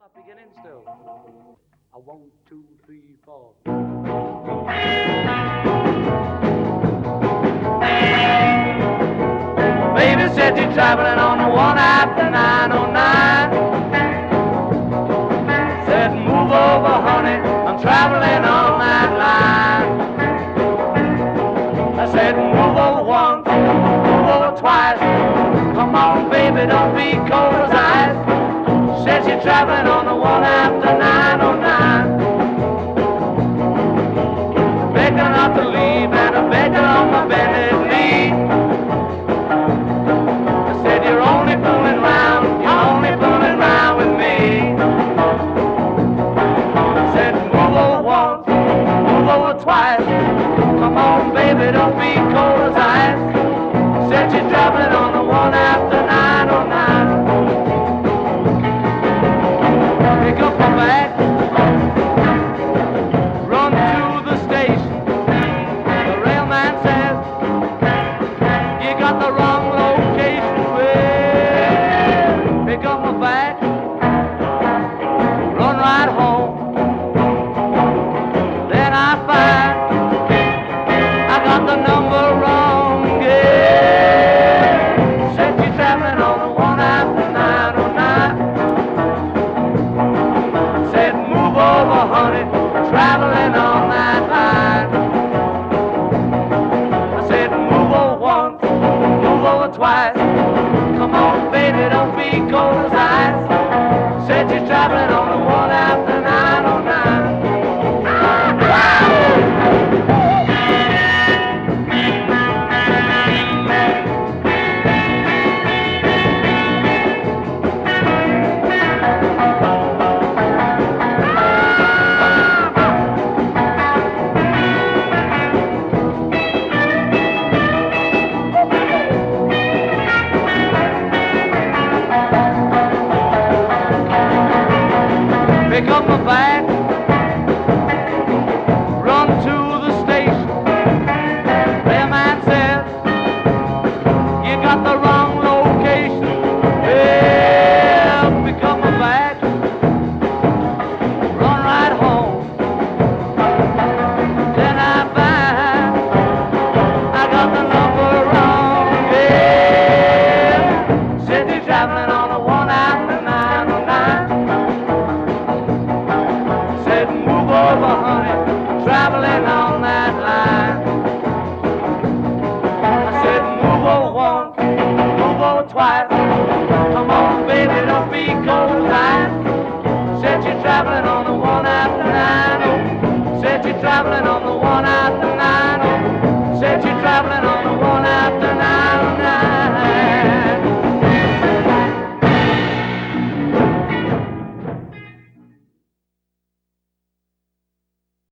Stop beginning still. A one, two, three, four. Baby said you're traveling on the one after 909. Said move over, honey. I'm traveling Traveling on the one after 909. Begging not to leave and I begged her on my bended knee. I said you're only fooling round, you're only fooling round with me. I said move over once, move over twice. Come on, baby, don't be cold as ice. Said she's traveling on the one after 909. As ice. Said you're traveling on the one after 909. Up my bag, run to the station. Rearman says you got the wrong location. Well, pick up my bag, run right home. Then I find I got the number wrong. Yeah, said traveling traveling on the one after nine. Oh, Said you're traveling on the one after nine. Oh, Said you're traveling